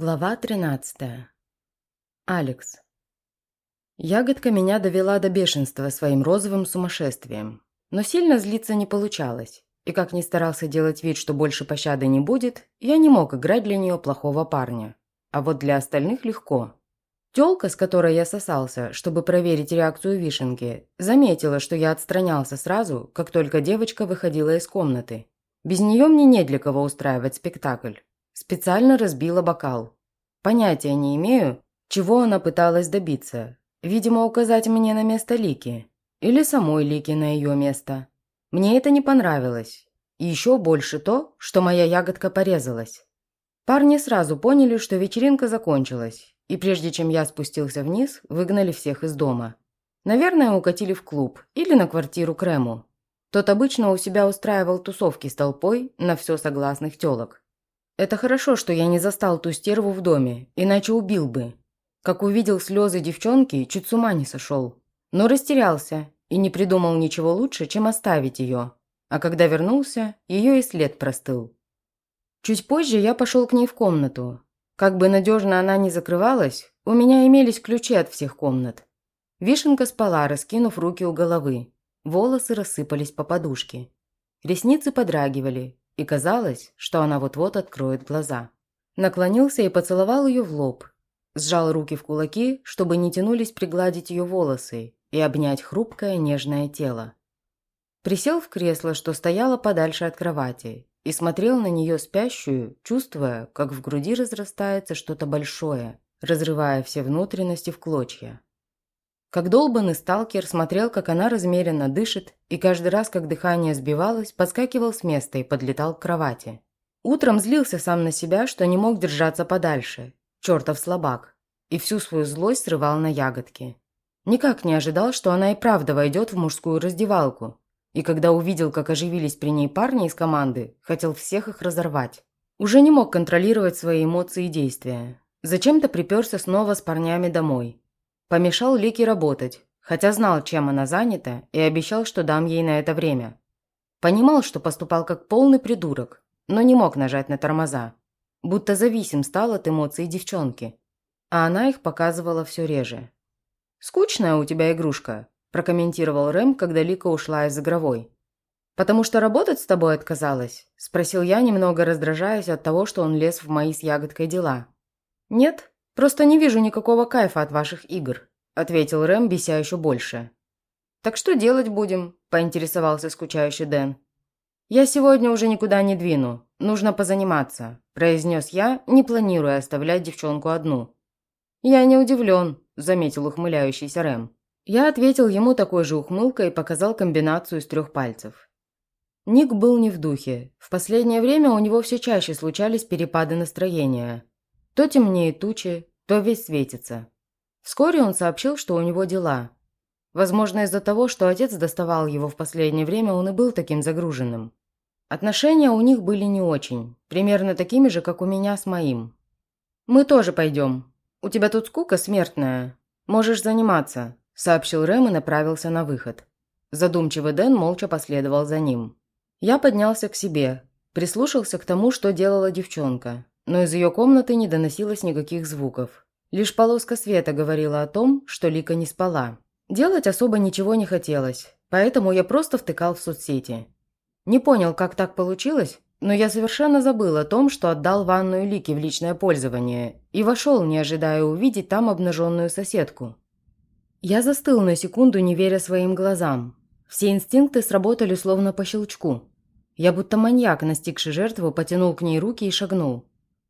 Глава 13. Алекс. Ягодка меня довела до бешенства своим розовым сумасшествием. Но сильно злиться не получалось. И как ни старался делать вид, что больше пощады не будет, я не мог играть для нее плохого парня. А вот для остальных легко. Тёлка, с которой я сосался, чтобы проверить реакцию вишенки, заметила, что я отстранялся сразу, как только девочка выходила из комнаты. Без нее мне не для кого устраивать спектакль. Специально разбила бокал. Понятия не имею, чего она пыталась добиться. Видимо, указать мне на место Лики. Или самой Лики на ее место. Мне это не понравилось. И еще больше то, что моя ягодка порезалась. Парни сразу поняли, что вечеринка закончилась, и прежде чем я спустился вниз, выгнали всех из дома. Наверное, укатили в клуб или на квартиру Крему. Тот обычно у себя устраивал тусовки с толпой на все согласных телок. Это хорошо, что я не застал ту стерву в доме, иначе убил бы. Как увидел слезы девчонки, чуть с ума не сошел. Но растерялся и не придумал ничего лучше, чем оставить ее. А когда вернулся, ее и след простыл. Чуть позже я пошел к ней в комнату. Как бы надежно она ни закрывалась, у меня имелись ключи от всех комнат. Вишенка спала, раскинув руки у головы. Волосы рассыпались по подушке. Ресницы подрагивали, и казалось, что она вот-вот откроет глаза. Наклонился и поцеловал ее в лоб. Сжал руки в кулаки, чтобы не тянулись пригладить ее волосы и обнять хрупкое нежное тело. Присел в кресло, что стояло подальше от кровати, и смотрел на нее спящую, чувствуя, как в груди разрастается что-то большое, разрывая все внутренности в клочья. Как долбанный сталкер смотрел, как она размеренно дышит, и каждый раз, как дыхание сбивалось, подскакивал с места и подлетал к кровати. Утром злился сам на себя, что не мог держаться подальше. Чертов слабак. И всю свою злость срывал на ягодки. Никак не ожидал, что она и правда войдет в мужскую раздевалку. И когда увидел, как оживились при ней парни из команды, хотел всех их разорвать. Уже не мог контролировать свои эмоции и действия. Зачем-то приперся снова с парнями домой. Помешал Лике работать, хотя знал, чем она занята, и обещал, что дам ей на это время. Понимал, что поступал как полный придурок, но не мог нажать на тормоза. Будто зависим стал от эмоций девчонки. А она их показывала все реже. «Скучная у тебя игрушка», – прокомментировал Рэм, когда Лика ушла из игровой. «Потому что работать с тобой отказалась?» – спросил я, немного раздражаясь от того, что он лез в мои с ягодкой дела. «Нет, «Просто не вижу никакого кайфа от ваших игр», – ответил Рэм, беся еще больше. «Так что делать будем?» – поинтересовался скучающий Дэн. «Я сегодня уже никуда не двину. Нужно позаниматься», – произнес я, не планируя оставлять девчонку одну. «Я не удивлен», – заметил ухмыляющийся Рэм. Я ответил ему такой же ухмылкой и показал комбинацию из трех пальцев. Ник был не в духе. В последнее время у него все чаще случались перепады настроения. То темнеет тучи, то весь светится. Вскоре он сообщил, что у него дела. Возможно, из-за того, что отец доставал его в последнее время, он и был таким загруженным. Отношения у них были не очень, примерно такими же, как у меня с моим. «Мы тоже пойдем. У тебя тут скука смертная. Можешь заниматься», – сообщил Рэм и направился на выход. Задумчивый Дэн молча последовал за ним. Я поднялся к себе, прислушался к тому, что делала девчонка но из ее комнаты не доносилось никаких звуков. Лишь полоска света говорила о том, что Лика не спала. Делать особо ничего не хотелось, поэтому я просто втыкал в соцсети. Не понял, как так получилось, но я совершенно забыл о том, что отдал ванную Лике в личное пользование и вошел, не ожидая увидеть там обнаженную соседку. Я застыл на секунду, не веря своим глазам. Все инстинкты сработали словно по щелчку. Я будто маньяк, настигший жертву, потянул к ней руки и шагнул.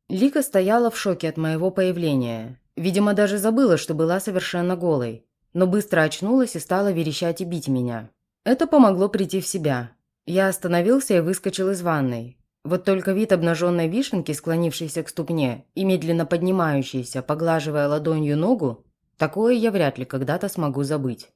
Лика стояла в шоке от моего появления. Видимо, даже забыла, что была совершенно голой. Но быстро очнулась и стала верещать и бить меня. Это помогло прийти в себя. Я остановился и выскочил из ванной. Вот только вид обнаженной вишенки, склонившейся к ступне и медленно поднимающейся, поглаживая ладонью ногу, такое я вряд ли когда-то смогу забыть.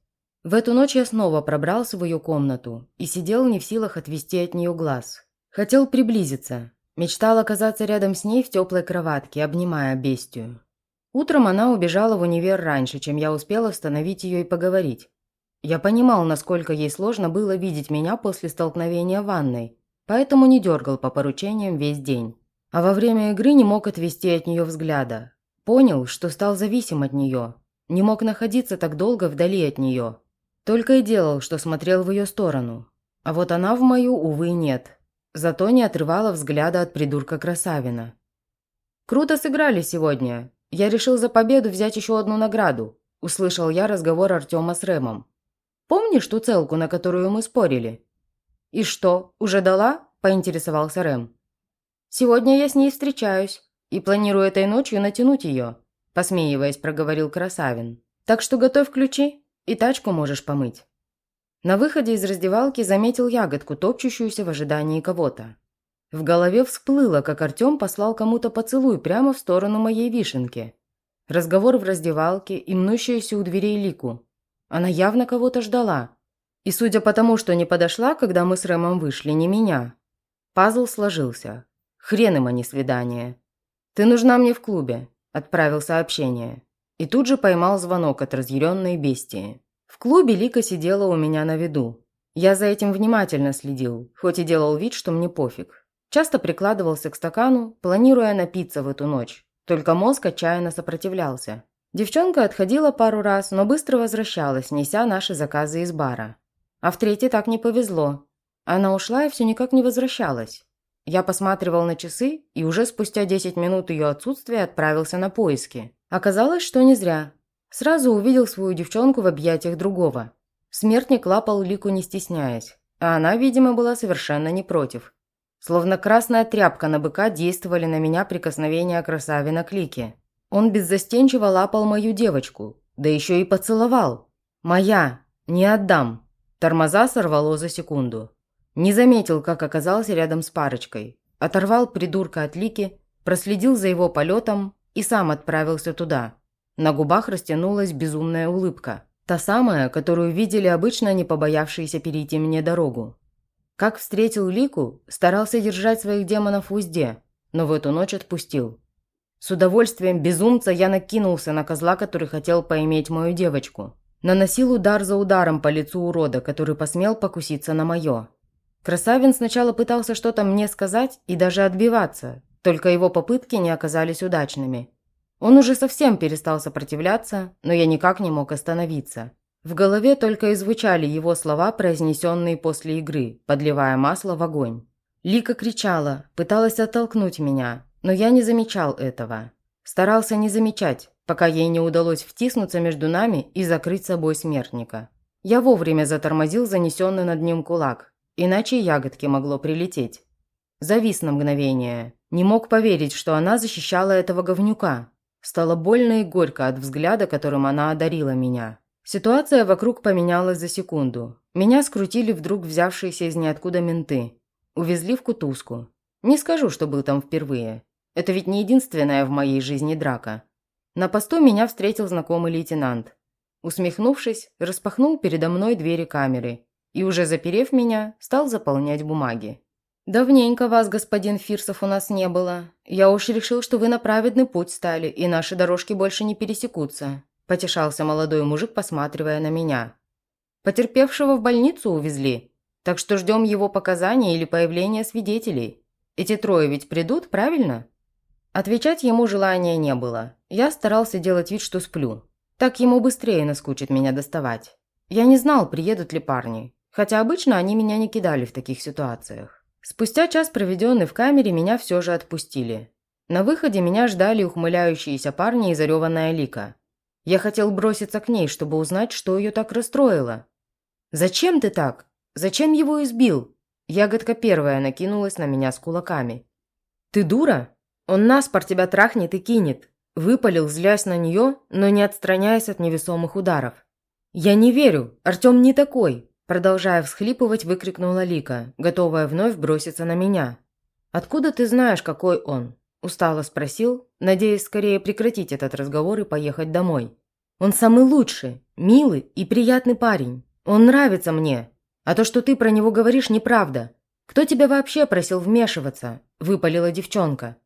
В эту ночь я снова пробрался в ее комнату и сидел не в силах отвести от нее глаз. Хотел приблизиться, Мечтал оказаться рядом с ней в теплой кроватке, обнимая бестию. Утром она убежала в универ раньше, чем я успел остановить ее и поговорить. Я понимал, насколько ей сложно было видеть меня после столкновения в ванной, поэтому не дергал по поручениям весь день. А во время игры не мог отвести от нее взгляда. Понял, что стал зависим от нее. Не мог находиться так долго вдали от нее. Только и делал, что смотрел в ее сторону. А вот она в мою, увы, нет. Зато не отрывала взгляда от придурка Красавина. «Круто сыграли сегодня. Я решил за победу взять еще одну награду», – услышал я разговор Артема с Рэмом. «Помнишь ту целку, на которую мы спорили?» «И что, уже дала?» – поинтересовался Рэм. «Сегодня я с ней встречаюсь и планирую этой ночью натянуть ее», – посмеиваясь, проговорил Красавин. «Так что готовь ключи и тачку можешь помыть». На выходе из раздевалки заметил ягодку, топчущуюся в ожидании кого-то. В голове всплыло, как Артем послал кому-то поцелуй прямо в сторону моей вишенки. Разговор в раздевалке и мнущаяся у дверей Лику. Она явно кого-то ждала. И судя по тому, что не подошла, когда мы с Рэмом вышли, не меня. Пазл сложился. Хрен им, а не свидание. «Ты нужна мне в клубе», – отправил сообщение. И тут же поймал звонок от разъяренной бестии. В клубе Лика сидела у меня на виду. Я за этим внимательно следил, хоть и делал вид, что мне пофиг. Часто прикладывался к стакану, планируя напиться в эту ночь. Только мозг отчаянно сопротивлялся. Девчонка отходила пару раз, но быстро возвращалась, неся наши заказы из бара. А в третий так не повезло. Она ушла и все никак не возвращалась. Я посматривал на часы и уже спустя 10 минут ее отсутствия отправился на поиски. Оказалось, что не зря. Сразу увидел свою девчонку в объятиях другого. Смертник лапал Лику не стесняясь, а она, видимо, была совершенно не против. Словно красная тряпка на быка действовали на меня прикосновения красавина клики. Он беззастенчиво лапал мою девочку, да еще и поцеловал. «Моя! Не отдам!» Тормоза сорвало за секунду. Не заметил, как оказался рядом с парочкой. Оторвал придурка от лики, проследил за его полетом и сам отправился туда. На губах растянулась безумная улыбка. Та самая, которую видели обычно не побоявшиеся перейти мне дорогу. Как встретил Лику, старался держать своих демонов в узде, но в эту ночь отпустил. С удовольствием безумца я накинулся на козла, который хотел поиметь мою девочку. Наносил удар за ударом по лицу урода, который посмел покуситься на мое. Красавин сначала пытался что-то мне сказать и даже отбиваться, только его попытки не оказались удачными. Он уже совсем перестал сопротивляться, но я никак не мог остановиться. В голове только и звучали его слова, произнесенные после игры, подливая масло в огонь. Лика кричала, пыталась оттолкнуть меня, но я не замечал этого. Старался не замечать, пока ей не удалось втиснуться между нами и закрыть собой смертника. Я вовремя затормозил занесенный над ним кулак, иначе ягодки могло прилететь. Завис на мгновение. Не мог поверить, что она защищала этого говнюка. Стало больно и горько от взгляда, которым она одарила меня. Ситуация вокруг поменялась за секунду. Меня скрутили вдруг взявшиеся из ниоткуда менты. Увезли в кутузку. Не скажу, что был там впервые. Это ведь не единственная в моей жизни драка. На посту меня встретил знакомый лейтенант. Усмехнувшись, распахнул передо мной двери камеры и, уже заперев меня, стал заполнять бумаги. «Давненько вас, господин Фирсов, у нас не было. Я уж решил, что вы на праведный путь стали, и наши дорожки больше не пересекутся. – потешался молодой мужик, посматривая на меня. «Потерпевшего в больницу увезли, так что ждем его показания или появления свидетелей. Эти трое ведь придут, правильно?» Отвечать ему желания не было. Я старался делать вид, что сплю. Так ему быстрее наскучит меня доставать. Я не знал, приедут ли парни, хотя обычно они меня не кидали в таких ситуациях. Спустя час, проведенный в камере, меня все же отпустили. На выходе меня ждали ухмыляющиеся парни и зареванная лика. Я хотел броситься к ней, чтобы узнать, что ее так расстроило. «Зачем ты так? Зачем его избил?» Ягодка первая накинулась на меня с кулаками. «Ты дура? Он наспор тебя трахнет и кинет», выпалил, злясь на нее, но не отстраняясь от невесомых ударов. «Я не верю, Артем не такой», продолжая всхлипывать, выкрикнула Лика, готовая вновь броситься на меня. «Откуда ты знаешь, какой он?» Устало спросил, надеясь скорее прекратить этот разговор и поехать домой. «Он самый лучший, милый и приятный парень. Он нравится мне. А то, что ты про него говоришь, неправда. Кто тебя вообще просил вмешиваться?» – выпалила девчонка.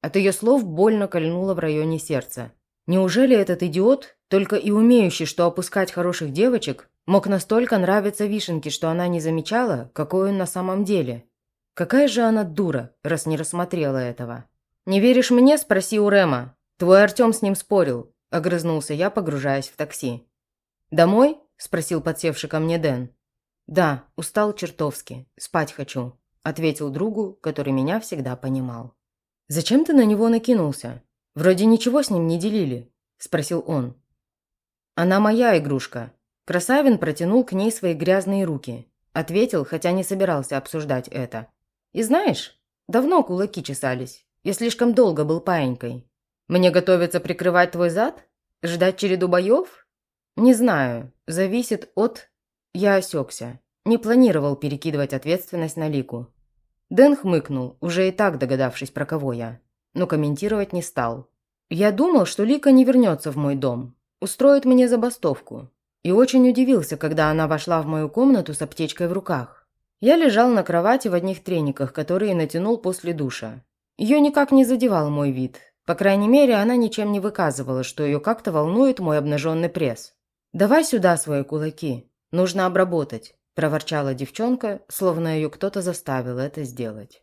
От ее слов больно кольнуло в районе сердца. Неужели этот идиот, только и умеющий, что опускать хороших девочек, мог настолько нравиться Вишенке, что она не замечала, какой он на самом деле? Какая же она дура, раз не рассмотрела этого? «Не веришь мне?» – спроси у Рема. Твой Артем с ним спорил», – огрызнулся я, погружаясь в такси. «Домой?» – спросил подсевший ко мне Дэн. «Да, устал чертовски. Спать хочу», – ответил другу, который меня всегда понимал. «Зачем ты на него накинулся? Вроде ничего с ним не делили», – спросил он. «Она моя игрушка». Красавин протянул к ней свои грязные руки. Ответил, хотя не собирался обсуждать это. «И знаешь, давно кулаки чесались. Я слишком долго был паенькой. Мне готовиться прикрывать твой зад? Ждать череду боев? Не знаю. Зависит от... Я осекся. Не планировал перекидывать ответственность на Лику. Дэн хмыкнул, уже и так догадавшись, про кого я. Но комментировать не стал. Я думал, что Лика не вернется в мой дом. Устроит мне забастовку. И очень удивился, когда она вошла в мою комнату с аптечкой в руках. Я лежал на кровати в одних трениках, которые натянул после душа. Ее никак не задевал мой вид. По крайней мере, она ничем не выказывала, что ее как-то волнует мой обнаженный пресс. «Давай сюда свои кулаки. Нужно обработать», – проворчала девчонка, словно ее кто-то заставил это сделать.